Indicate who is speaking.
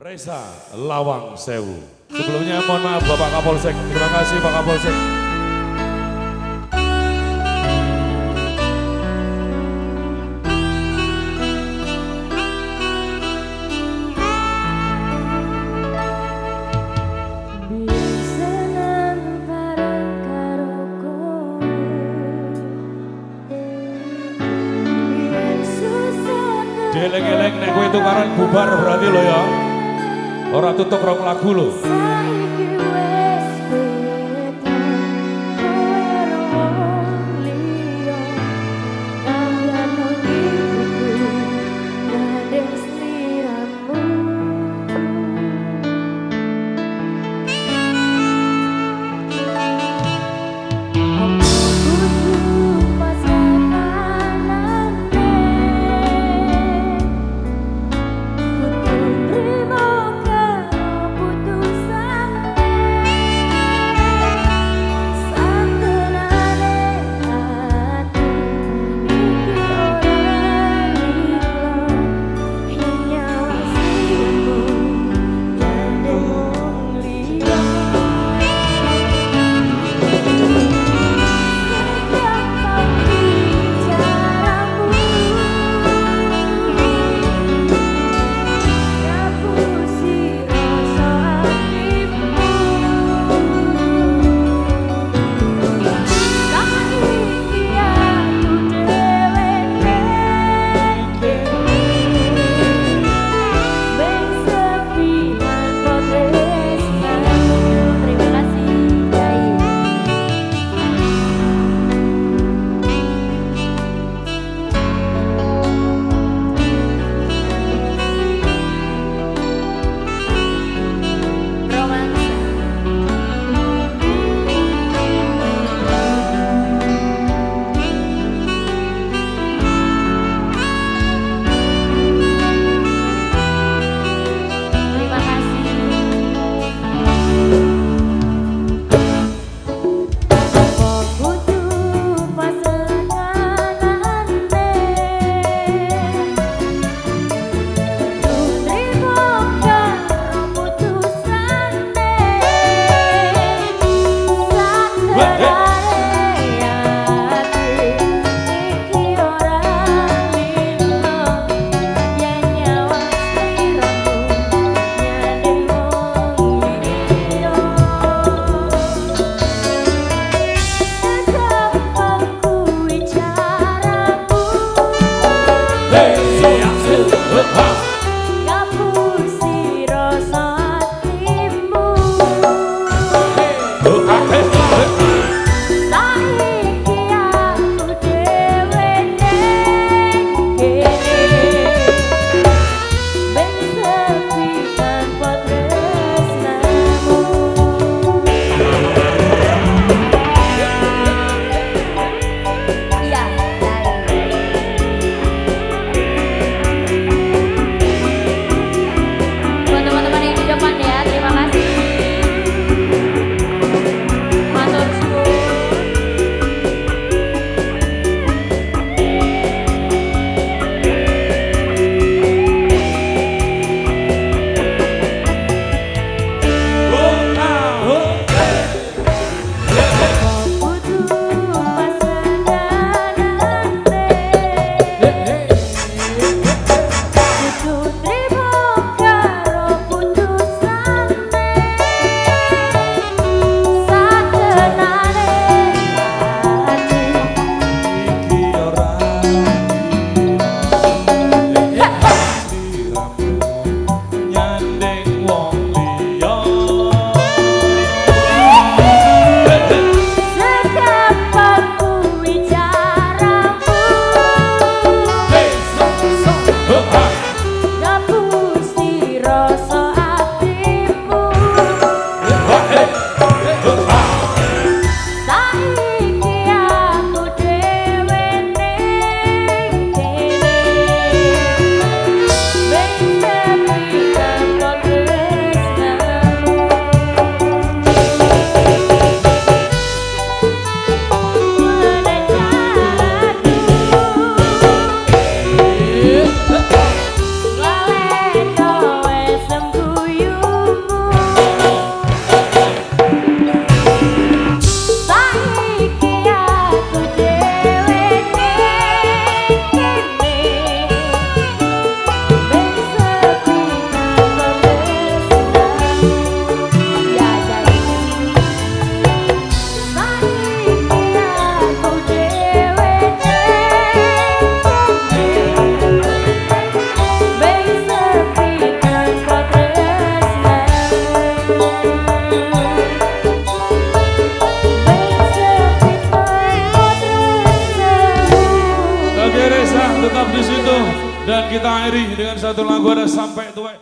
Speaker 1: Reza Lawang Sewu. Sebelumnya mohon maaf Bapak Kapolsek. Terima kasih Pak Kapolsek. Jeleng-eleng nek kowe tukaran bubar berarti lo ya. Ora tutuk rong lagu your song.
Speaker 2: Dan kita akhiri dengan satu lagu ada sampai tua.